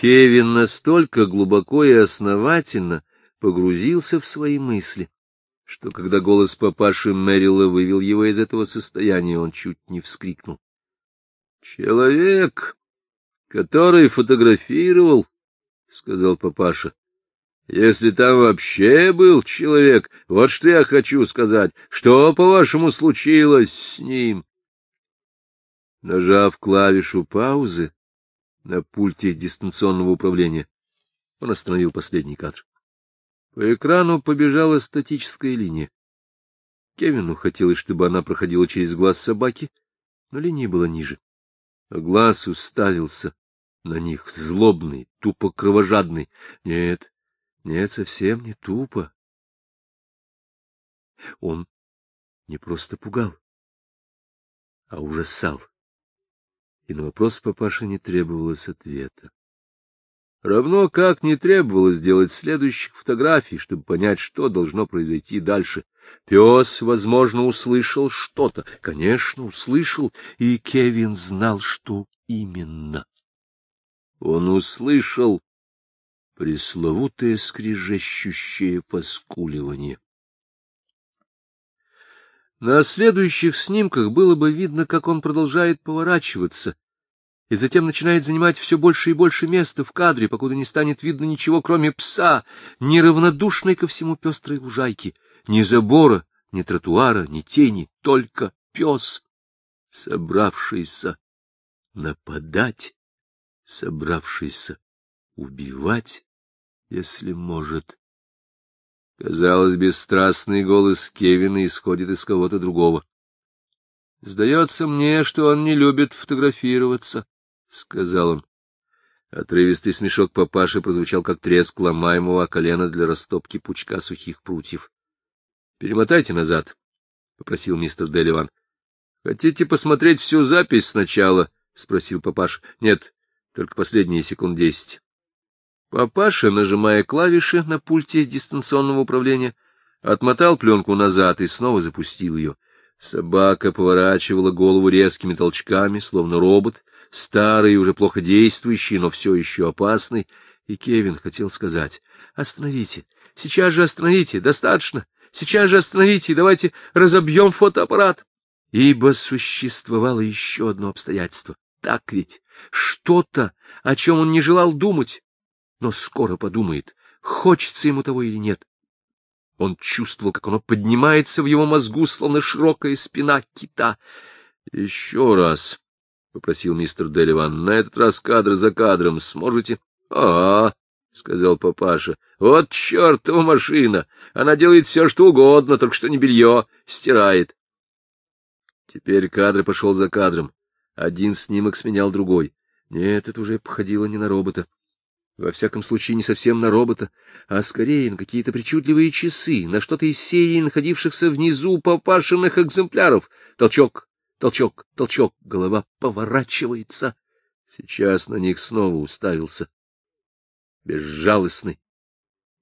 Кевин настолько глубоко и основательно погрузился в свои мысли, что когда голос папаши Мэрила вывел его из этого состояния, он чуть не вскрикнул. — Человек, который фотографировал, — сказал папаша, — если там вообще был человек, вот что я хочу сказать, что, по-вашему, случилось с ним? Нажав клавишу паузы, — на пульте дистанционного управления. Он остановил последний кадр. По экрану побежала статическая линия. Кевину хотелось, чтобы она проходила через глаз собаки, но линия была ниже. А глаз уставился на них, злобный, тупо кровожадный. Нет, нет, совсем не тупо. Он не просто пугал, а ужасал и на вопрос папаши не требовалось ответа. Равно как не требовалось делать следующих фотографий, чтобы понять, что должно произойти дальше. Пес, возможно, услышал что-то, конечно, услышал, и Кевин знал, что именно. Он услышал пресловутое скрижащущее поскуливание. На следующих снимках было бы видно, как он продолжает поворачиваться, и затем начинает занимать все больше и больше места в кадре, покуда не станет видно ничего, кроме пса, неравнодушной ко всему пестрой лужайки, ни забора, ни тротуара, ни тени, только пес, собравшийся нападать, собравшийся убивать, если может. Казалось, бесстрастный голос Кевина исходит из кого-то другого. Сдается мне, что он не любит фотографироваться. — сказал он. Отрывистый смешок папаши прозвучал, как треск ломаемого колена для растопки пучка сухих прутьев. — Перемотайте назад, — попросил мистер Деливан. — Хотите посмотреть всю запись сначала? — спросил папаша. — Нет, только последние секунд десять. Папаша, нажимая клавиши на пульте дистанционного управления, отмотал пленку назад и снова запустил ее. Собака поворачивала голову резкими толчками, словно робот — старый, уже плохо действующий, но все еще опасный, и Кевин хотел сказать, «Остановите, сейчас же остановите, достаточно, сейчас же остановите, давайте разобьем фотоаппарат». Ибо существовало еще одно обстоятельство. Так ведь, что-то, о чем он не желал думать, но скоро подумает, хочется ему того или нет. Он чувствовал, как оно поднимается в его мозгу, словно широкая спина кита. Еще раз — попросил мистер Деливан. — На этот раз кадр за кадром сможете? — А, — сказал папаша, — вот чертова машина! Она делает все, что угодно, только что не белье, стирает. Теперь кадр пошел за кадром. Один снимок сменял другой. Нет, это уже походило не на робота. Во всяком случае, не совсем на робота, а скорее на какие-то причудливые часы, на что-то из серии находившихся внизу папашиных экземпляров. Толчок, Толчок, толчок, голова поворачивается. Сейчас на них снова уставился. Безжалостный,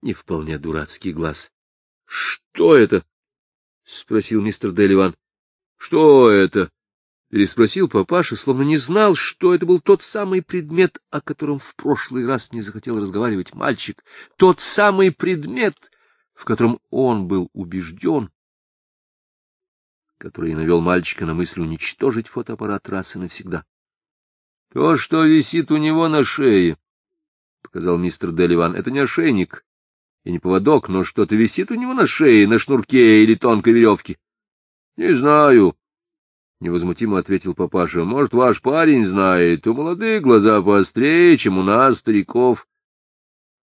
не вполне дурацкий глаз. — Что это? — спросил мистер Деливан. — Что это? — переспросил папаша, словно не знал, что это был тот самый предмет, о котором в прошлый раз не захотел разговаривать мальчик. Тот самый предмет, в котором он был убежден, который навел мальчика на мысль уничтожить фотоаппарат раз и навсегда. — То, что висит у него на шее, — показал мистер Деливан, — это не ошейник и не поводок, но что-то висит у него на шее, на шнурке или тонкой веревке. — Не знаю, — невозмутимо ответил папаша. — Может, ваш парень знает, у молодых глаза поострее, чем у нас, стариков.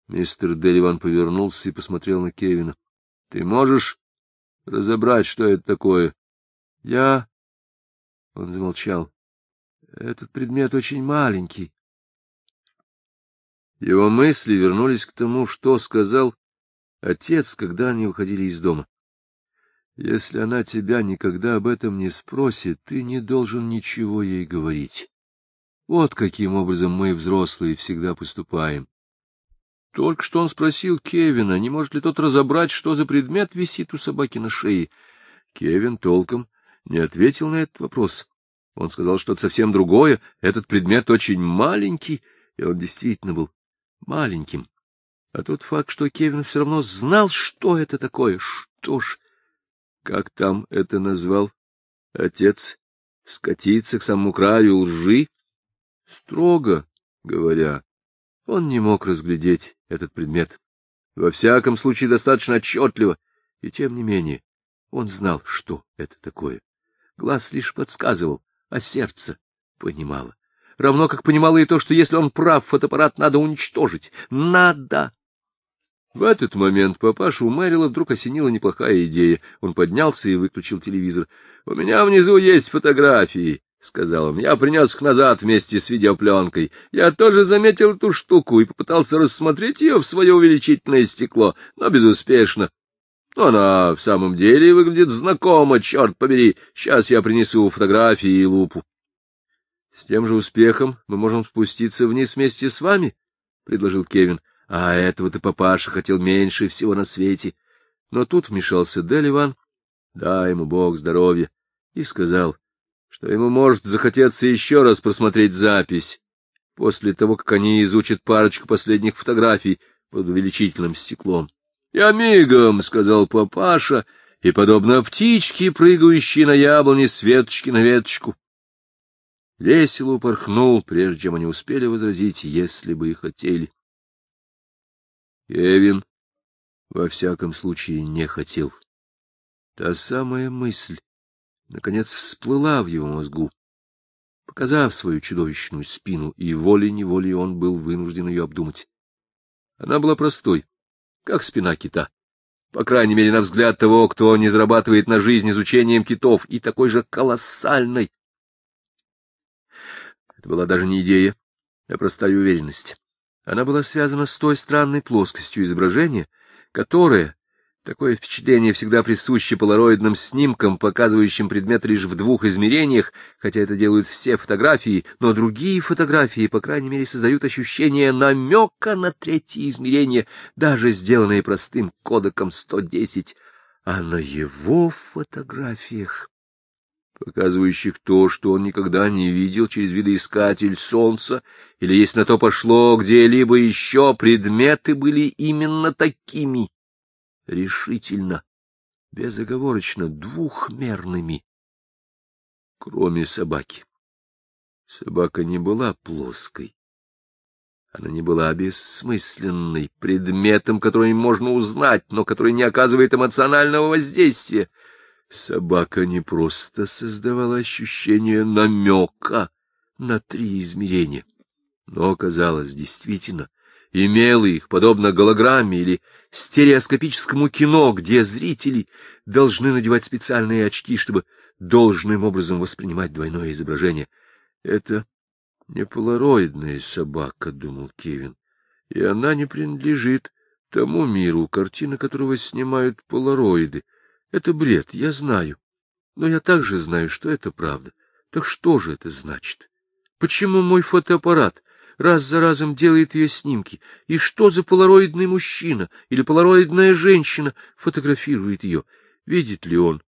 Мистер Деливан повернулся и посмотрел на Кевина. — Ты можешь разобрать, что это такое? — Я... — он замолчал. — Этот предмет очень маленький. Его мысли вернулись к тому, что сказал отец, когда они уходили из дома. Если она тебя никогда об этом не спросит, ты не должен ничего ей говорить. Вот каким образом мы, взрослые, всегда поступаем. Только что он спросил Кевина, не может ли тот разобрать, что за предмет висит у собаки на шее. Кевин толком не ответил на этот вопрос. Он сказал что-то совсем другое, этот предмет очень маленький, и он действительно был маленьким. А тот факт, что Кевин все равно знал, что это такое, что ж, как там это назвал отец, скатиться к самому краю лжи, строго говоря, он не мог разглядеть этот предмет. Во всяком случае, достаточно отчетливо, и тем не менее он знал, что это такое. Глаз лишь подсказывал, а сердце понимало. Равно как понимало и то, что если он прав, фотоаппарат надо уничтожить. Надо! В этот момент папашу Мэрила вдруг осенила неплохая идея. Он поднялся и выключил телевизор. — У меня внизу есть фотографии, — сказал он. — Я принес их назад вместе с видеопленкой. Я тоже заметил ту штуку и попытался рассмотреть ее в свое увеличительное стекло, но безуспешно. Она в самом деле выглядит знакомо, черт побери. Сейчас я принесу фотографии и лупу. — С тем же успехом мы можем спуститься вниз вместе с вами, — предложил Кевин. — А этого-то папаша хотел меньше всего на свете. Но тут вмешался Деливан, дай ему бог здоровья, и сказал, что ему может захотеться еще раз просмотреть запись после того, как они изучат парочку последних фотографий под увеличительным стеклом. — Я мигом, — сказал папаша, и, подобно птичке, прыгающей на яблоне с веточки на веточку, весело упорхнул, прежде чем они успели возразить, если бы и хотели. Эвин во всяком случае не хотел. Та самая мысль, наконец, всплыла в его мозгу, показав свою чудовищную спину, и волей-неволей он был вынужден ее обдумать. Она была простой как спина кита. По крайней мере, на взгляд того, кто не зарабатывает на жизнь изучением китов, и такой же колоссальной. Это была даже не идея, а простая уверенность. Она была связана с той странной плоскостью изображения, которая, Такое впечатление всегда присуще полароидным снимкам, показывающим предмет лишь в двух измерениях, хотя это делают все фотографии, но другие фотографии, по крайней мере, создают ощущение намека на третье измерение, даже сделанные простым кодеком 110. А на его фотографиях, показывающих то, что он никогда не видел через видоискатель солнца, или, если на то пошло, где-либо еще предметы были именно такими решительно, безоговорочно, двухмерными, кроме собаки. Собака не была плоской. Она не была бессмысленной, предметом, который можно узнать, но который не оказывает эмоционального воздействия. Собака не просто создавала ощущение намека на три измерения, но оказалась действительно имела их, подобно голограмме или стереоскопическому кино, где зрители должны надевать специальные очки, чтобы должным образом воспринимать двойное изображение. — Это не полароидная собака, — думал Кевин, — и она не принадлежит тому миру, картины которого снимают полароиды. Это бред, я знаю. Но я также знаю, что это правда. Так что же это значит? Почему мой фотоаппарат раз за разом делает ее снимки, и что за полароидный мужчина или полароидная женщина фотографирует ее, видит ли он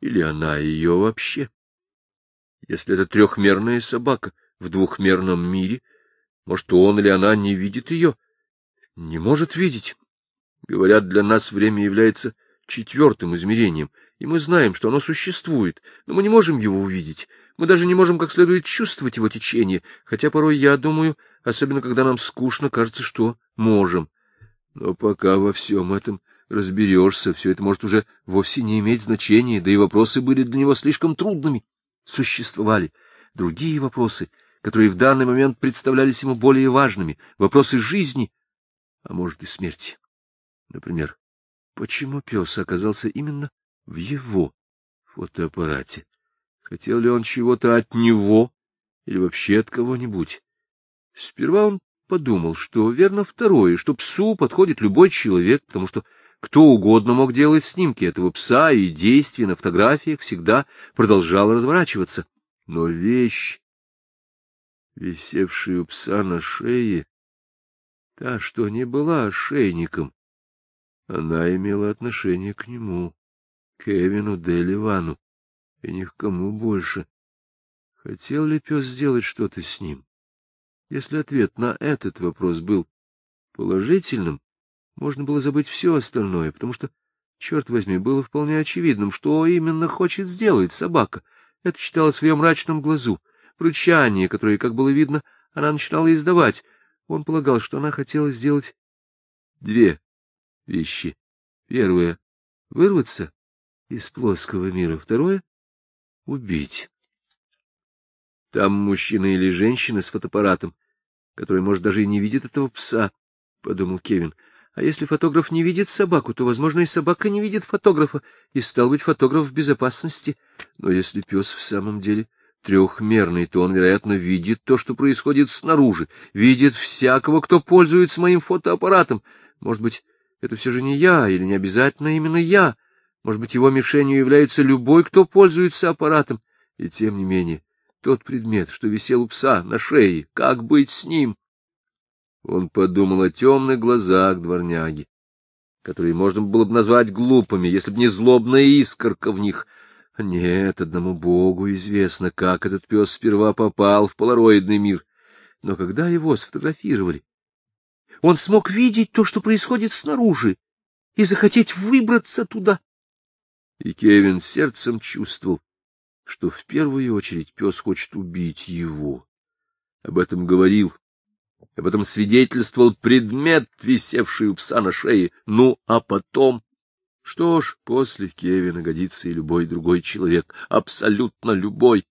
или она ее вообще. Если это трехмерная собака в двухмерном мире, может, он или она не видит ее, не может видеть. Говорят, для нас время является четвертым измерением, и мы знаем, что оно существует, но мы не можем его увидеть. Мы даже не можем как следует чувствовать его течение, хотя порой, я думаю, особенно когда нам скучно, кажется, что можем. Но пока во всем этом разберешься, все это может уже вовсе не иметь значения, да и вопросы были для него слишком трудными. Существовали другие вопросы, которые в данный момент представлялись ему более важными, вопросы жизни, а может и смерти. Например, почему пес оказался именно в его фотоаппарате? Хотел ли он чего-то от него или вообще от кого-нибудь? Сперва он подумал, что верно второе, что псу подходит любой человек, потому что кто угодно мог делать снимки этого пса, и действие на фотографиях всегда продолжало разворачиваться. Но вещь, висевшая у пса на шее, та, что не была ошейником, она имела отношение к нему, к Эвину Деливану и ни к кому больше. Хотел ли пес сделать что-то с ним? Если ответ на этот вопрос был положительным, можно было забыть все остальное, потому что, черт возьми, было вполне очевидным, что именно хочет сделать собака. Это читалось в ее мрачном глазу, в рычании, которое, как было видно, она начинала издавать. Он полагал, что она хотела сделать две вещи. Первое — вырваться из плоского мира. Второе убить. Там мужчина или женщина с фотоаппаратом, который, может, даже и не видит этого пса, — подумал Кевин. А если фотограф не видит собаку, то, возможно, и собака не видит фотографа, и, стал быть, фотограф в безопасности. Но если пес в самом деле трехмерный, то он, вероятно, видит то, что происходит снаружи, видит всякого, кто пользуется моим фотоаппаратом. Может быть, это все же не я, или не обязательно именно я. Может быть, его мишенью является любой, кто пользуется аппаратом. И тем не менее, тот предмет, что висел у пса на шее, как быть с ним? Он подумал о темных глазах дворняги, которые можно было бы назвать глупыми, если бы не злобная искорка в них. Нет, одному богу известно, как этот пес сперва попал в полароидный мир. Но когда его сфотографировали, он смог видеть то, что происходит снаружи, и захотеть выбраться туда. И Кевин сердцем чувствовал, что в первую очередь пес хочет убить его. Об этом говорил, об этом свидетельствовал предмет, висевший у пса на шее. Ну, а потом... Что ж, после Кевина годится и любой другой человек, абсолютно любой.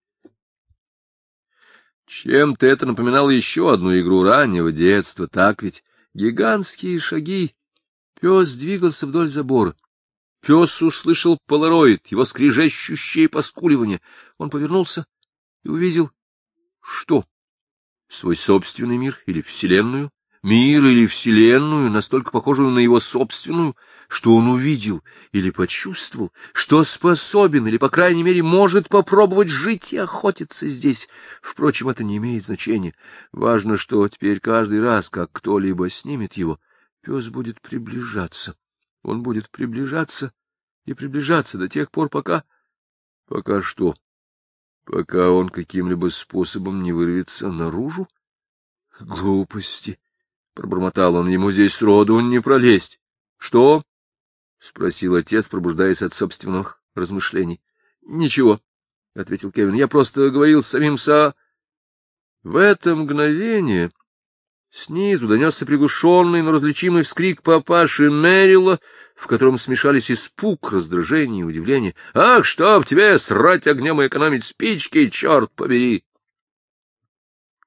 Чем-то это напоминало еще одну игру раннего детства, так ведь? Гигантские шаги. Пес двигался вдоль забора. Пес услышал полароид, его скрижащущее поскуливание. Он повернулся и увидел... Что? Свой собственный мир или вселенную? Мир или вселенную, настолько похожую на его собственную, что он увидел или почувствовал, что способен или, по крайней мере, может попробовать жить и охотиться здесь. Впрочем, это не имеет значения. Важно, что теперь каждый раз, как кто-либо снимет его, пес будет приближаться. Он будет приближаться и приближаться до тех пор, пока... Пока что? Пока он каким-либо способом не вырвется наружу? Глупости! — пробормотал он. Ему здесь роду не пролезть. — Что? — спросил отец, пробуждаясь от собственных размышлений. — Ничего, — ответил Кевин. — Я просто говорил с самим Са... В это мгновение Снизу донесся приглушенный, но различимый вскрик папаши Мерила, в котором смешались испуг, раздражение и удивление. — Ах, чтоб тебе срать огнем и экономить спички, черт побери!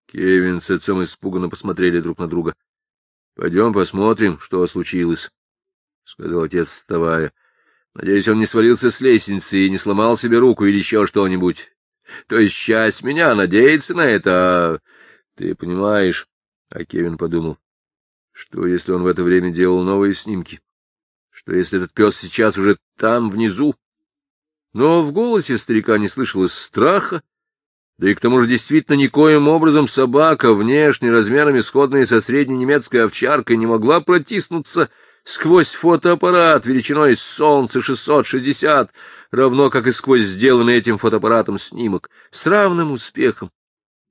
Кевин с отцом испуганно посмотрели друг на друга. — Пойдем посмотрим, что случилось, — сказал отец, вставая. — Надеюсь, он не свалился с лестницы и не сломал себе руку или еще что-нибудь. То есть часть меня надеется на это, а ты понимаешь... А Кевин подумал, что если он в это время делал новые снимки? Что если этот пес сейчас уже там, внизу? Но в голосе старика не слышалось страха, да и к тому же действительно никоим образом собака, внешне размерами сходная со средней немецкой овчаркой, не могла протиснуться сквозь фотоаппарат величиной солнца 660, равно как и сквозь сделанный этим фотоаппаратом снимок, с равным успехом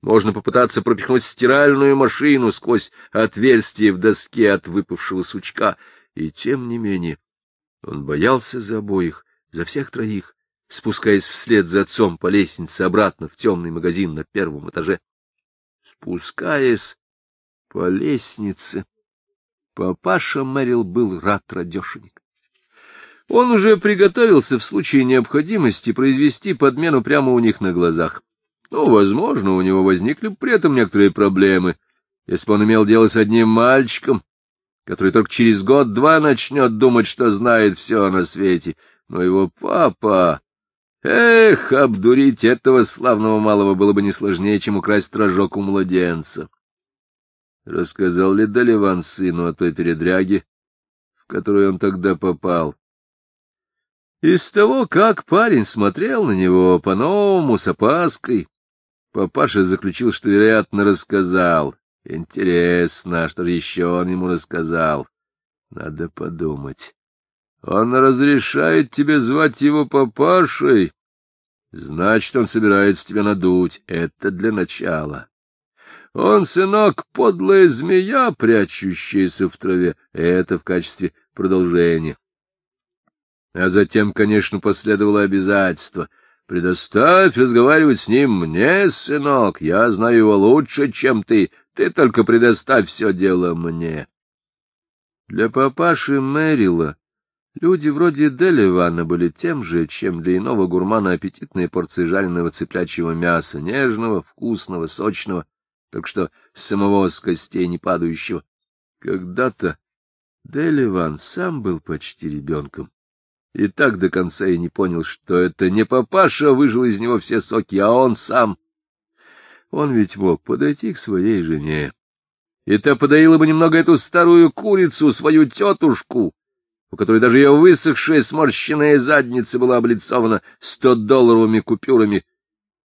можно попытаться пропихнуть стиральную машину сквозь отверстие в доске от выпавшего сучка. И тем не менее он боялся за обоих, за всех троих, спускаясь вслед за отцом по лестнице обратно в темный магазин на первом этаже. Спускаясь по лестнице, папаша Мэрил был рад радешенек. Он уже приготовился в случае необходимости произвести подмену прямо у них на глазах. Ну, возможно, у него возникли при этом некоторые проблемы, если бы он имел дело с одним мальчиком, который только через год-два начнет думать, что знает все на свете. Но его папа... Эх, обдурить этого славного малого было бы не сложнее, чем украсть рожок у младенца. Рассказал ли Доливан сыну о той передряге, в которую он тогда попал? Из того, как парень смотрел на него по-новому, с опаской, Папаша заключил, что, вероятно, рассказал. Интересно, что же еще он ему рассказал? Надо подумать. Он разрешает тебе звать его папашей? Значит, он собирается тебя надуть. Это для начала. Он, сынок, подлая змея, прячущаяся в траве. Это в качестве продолжения. А затем, конечно, последовало обязательство — Предоставь разговаривать с ним мне, сынок, я знаю его лучше, чем ты, ты только предоставь все дело мне. Для папаши Мэрила люди вроде Деливана были тем же, чем для иного гурмана аппетитные порции жареного цыплячьего мяса, нежного, вкусного, сочного, так что самого с костей не падающего. Когда-то Деливан сам был почти ребенком и так до конца и не понял, что это не папаша выжил из него все соки, а он сам. Он ведь мог подойти к своей жене. И та подоила бы немного эту старую курицу, свою тетушку, у которой даже ее высохшая сморщенная задница была облицована стодолларовыми купюрами.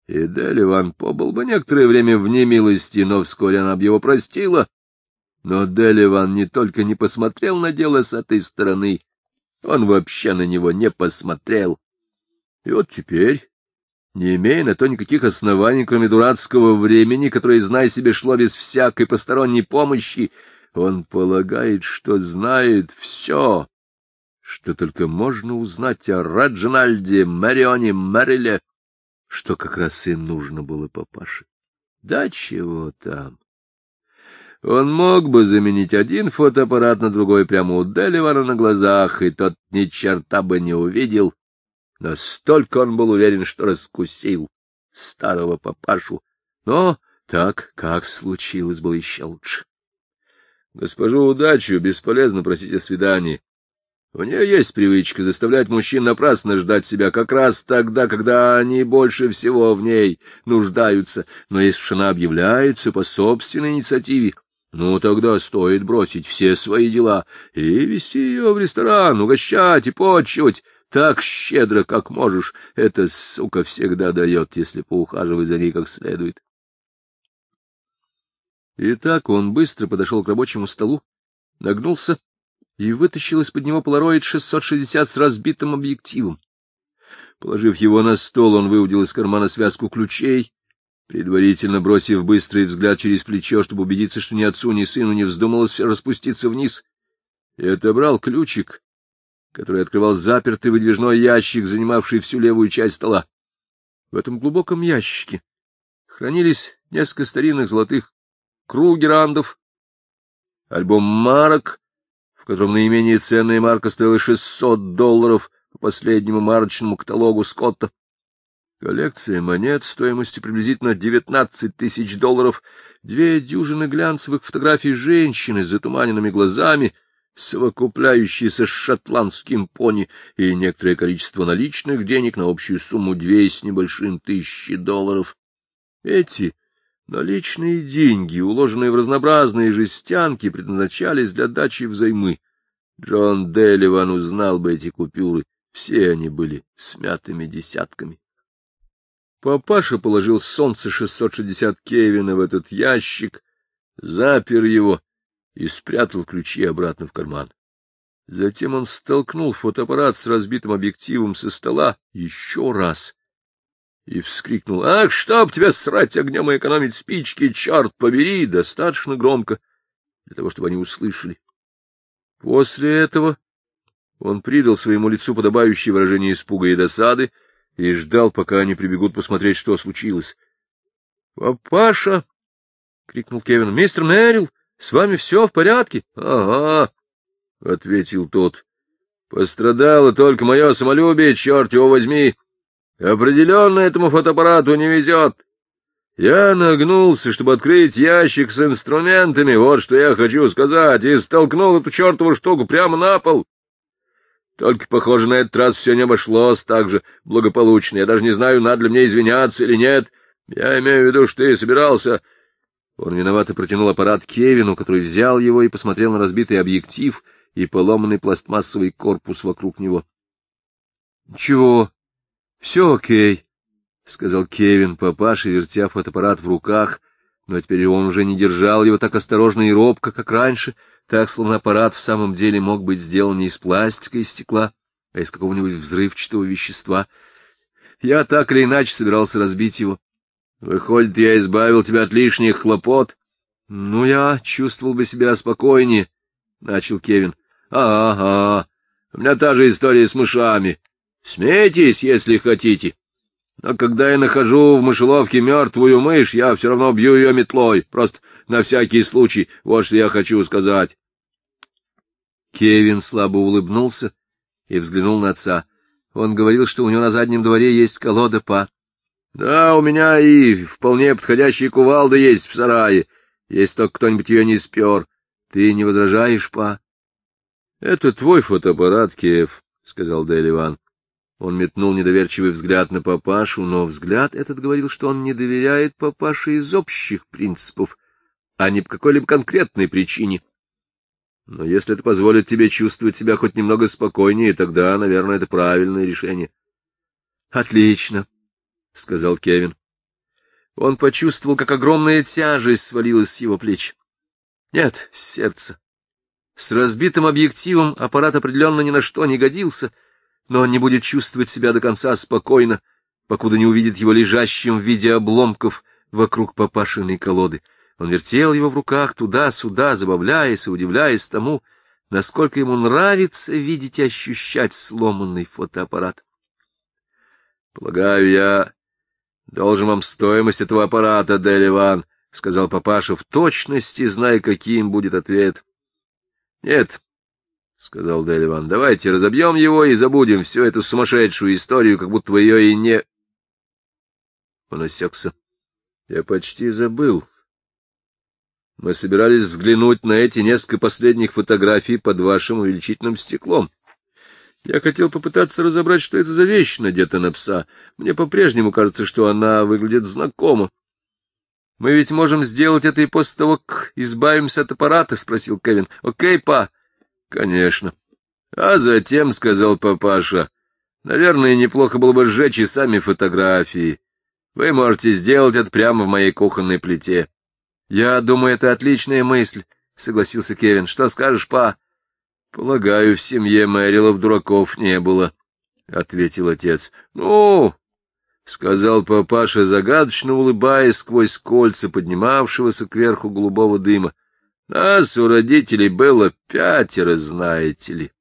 И Деливан побыл бы некоторое время в немилости, но вскоре она бы его простила. Но Деливан не только не посмотрел на дело с этой стороны, он вообще на него не посмотрел. И вот теперь, не имея на то никаких оснований, кроме дурацкого времени, которое, зная себе, шло без всякой посторонней помощи, он полагает, что знает все, что только можно узнать о Раджинальде, Мэрионе, Мариле, что как раз и нужно было папаше. Да чего там! Он мог бы заменить один фотоаппарат на другой прямо у Деливара на глазах, и тот ни черта бы не увидел. Настолько он был уверен, что раскусил старого папашу. Но так, как случилось, было еще лучше. Госпожу удачу бесполезно просить о свидании. У нее есть привычка заставлять мужчин напрасно ждать себя как раз тогда, когда они больше всего в ней нуждаются. Но если уж она объявляется по собственной инициативе, ну, тогда стоит бросить все свои дела и вести ее в ресторан, угощать и почивать. Так щедро, как можешь, эта сука всегда дает, если поухаживать за ней как следует. Итак, он быстро подошел к рабочему столу, нагнулся и вытащил из-под него полароид 660 с разбитым объективом. Положив его на стол, он выудил из кармана связку ключей Предварительно бросив быстрый взгляд через плечо, чтобы убедиться, что ни отцу, ни сыну не вздумалось все распуститься вниз, и отобрал ключик, который открывал запертый выдвижной ящик, занимавший всю левую часть стола. В этом глубоком ящике хранились несколько старинных золотых кругерандов, альбом марок, в котором наименее ценная марка стоила 600 долларов по последнему марочному каталогу Скотта, Коллекция монет стоимостью приблизительно 19 тысяч долларов, две дюжины глянцевых фотографий женщины с затуманенными глазами, совокупляющиеся с шотландским пони и некоторое количество наличных денег на общую сумму две с небольшим тысячи долларов. Эти наличные деньги, уложенные в разнообразные жестянки, предназначались для дачи взаймы. Джон Делливан узнал бы эти купюры, все они были смятыми десятками. Папаша положил солнце 660 Кевина в этот ящик, запер его и спрятал ключи обратно в карман. Затем он столкнул фотоаппарат с разбитым объективом со стола еще раз и вскрикнул. — Ах, чтоб тебя срать огнем и экономить спички, черт побери! Достаточно громко для того, чтобы они услышали. После этого он придал своему лицу подобающее выражение испуга и досады, и ждал, пока они прибегут посмотреть, что случилось. — Папаша! — крикнул Кевин. — Мистер Мэрил, с вами все в порядке? — Ага, — ответил тот. — Пострадало только мое самолюбие, черт его возьми. Определенно этому фотоаппарату не везет. Я нагнулся, чтобы открыть ящик с инструментами, вот что я хочу сказать, и столкнул эту чертову штуку прямо на пол. Только, похоже, на этот раз все не обошлось так же благополучно. Я даже не знаю, надо ли мне извиняться или нет. Я имею в виду, что ты собирался... Он виновато протянул аппарат Кевину, который взял его и посмотрел на разбитый объектив и поломанный пластмассовый корпус вокруг него. — Чего? все окей, — сказал Кевин папаше, вертя фотоаппарат в руках, но теперь он уже не держал его так осторожно и робко, как раньше — так, словно аппарат в самом деле мог быть сделан не из пластика и стекла, а из какого-нибудь взрывчатого вещества. Я так или иначе собирался разбить его. Выходит, я избавил тебя от лишних хлопот. Ну, я чувствовал бы себя спокойнее, — начал Кевин. Ага, у меня та же история с мышами. Смейтесь, если хотите. Но когда я нахожу в мышеловке мертвую мышь, я все равно бью ее метлой, просто на всякий случай, вот что я хочу сказать. Кевин слабо улыбнулся и взглянул на отца. Он говорил, что у него на заднем дворе есть колода па. — Да, у меня и вполне подходящие кувалда есть в сарае, если только кто-нибудь ее не спер. Ты не возражаешь, па? — Это твой фотоаппарат, Кев, — сказал Дэл Иван. Он метнул недоверчивый взгляд на папашу, но взгляд этот говорил, что он не доверяет папаше из общих принципов, а не по какой-либо конкретной причине. Но если это позволит тебе чувствовать себя хоть немного спокойнее, тогда, наверное, это правильное решение. — Отлично, — сказал Кевин. Он почувствовал, как огромная тяжесть свалилась с его плеч. Нет, сердце. С разбитым объективом аппарат определенно ни на что не годился — но он не будет чувствовать себя до конца спокойно, покуда не увидит его лежащим в виде обломков вокруг папашиной колоды. Он вертел его в руках туда-сюда, забавляясь и удивляясь тому, насколько ему нравится видеть и ощущать сломанный фотоаппарат. — Полагаю, я должен вам стоимость этого аппарата, Дель Иван, — сказал папаша, в точности зная, каким будет ответ. — Нет, — сказал Деливан. — Давайте разобьем его и забудем всю эту сумасшедшую историю, как будто ее и не... Он осекся. — Я почти забыл. Мы собирались взглянуть на эти несколько последних фотографий под вашим увеличительным стеклом. Я хотел попытаться разобрать, что это за вещь, надета на пса. Мне по-прежнему кажется, что она выглядит знакомо. — Мы ведь можем сделать это и после того, как избавимся от аппарата, — спросил Кевин. — Окей, па. — Конечно. А затем, — сказал папаша, — наверное, неплохо было бы сжечь и сами фотографии. Вы можете сделать это прямо в моей кухонной плите. Я думаю, это отличная мысль, — согласился Кевин. Что скажешь, па? Полагаю, в семье Мэрилов дураков не было, — ответил отец. Ну, — сказал папаша, загадочно улыбаясь сквозь кольца поднимавшегося кверху голубого дыма. Нас у родителей было пятеро, знаете ли.